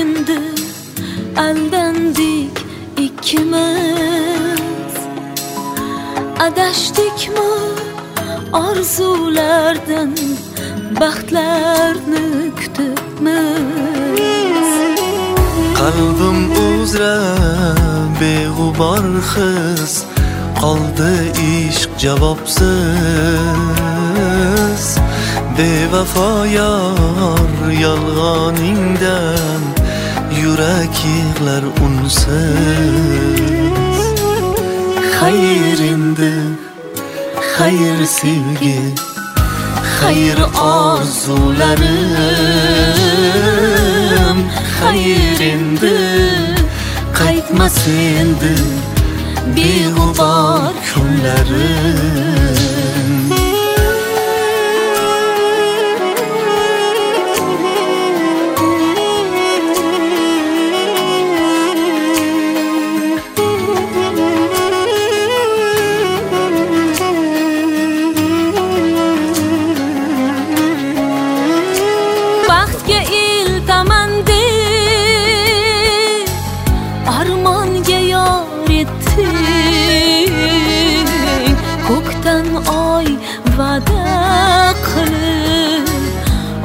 endi aldandik ikkimiz adashdikmi orzulardan baxtlarni kutibmiz qalbim uzra beg'ubor his qoldi ishq javobsiz bevafo yor yolg'oningdan yurak yig'lar unsiz. Xayr endi xayr sevgi xayr orzularim. Xayr endi qaytmas endi beg'ubor kunlarim. Baxtga iltaman deb armonga yor etding ko'kdan oy va'da qilib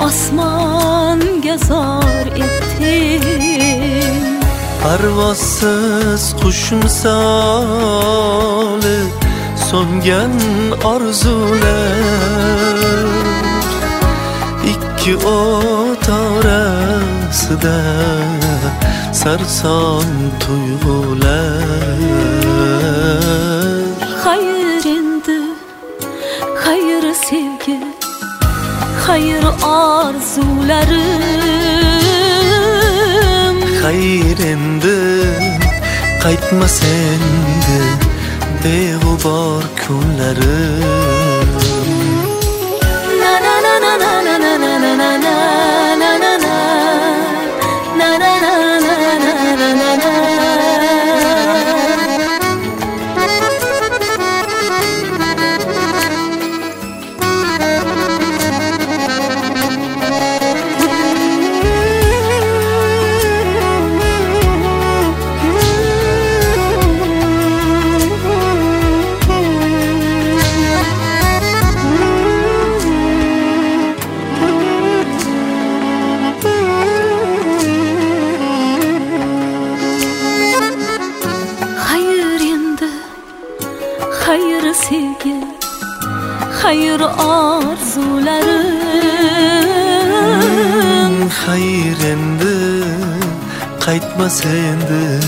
osmonga zor etding parvozsiz qush misoli so'ngan orzular ikki o't orasida sarson tuyg'ular. Xayr endi xayr sevgi xayr orzularim. Xayr endi qaytmas endi beg'ubor kunlarim hayır sevgi Hayır arzularım Hayır endi Qaytmas endi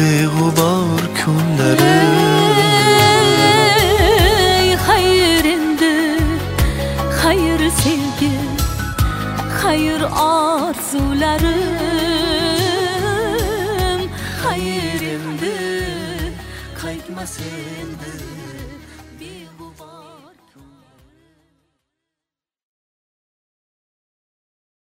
Beg'ubor kunlarim Hayır endi Hayır sevgi Hayır arzularım Hayır endi çıkmasındır.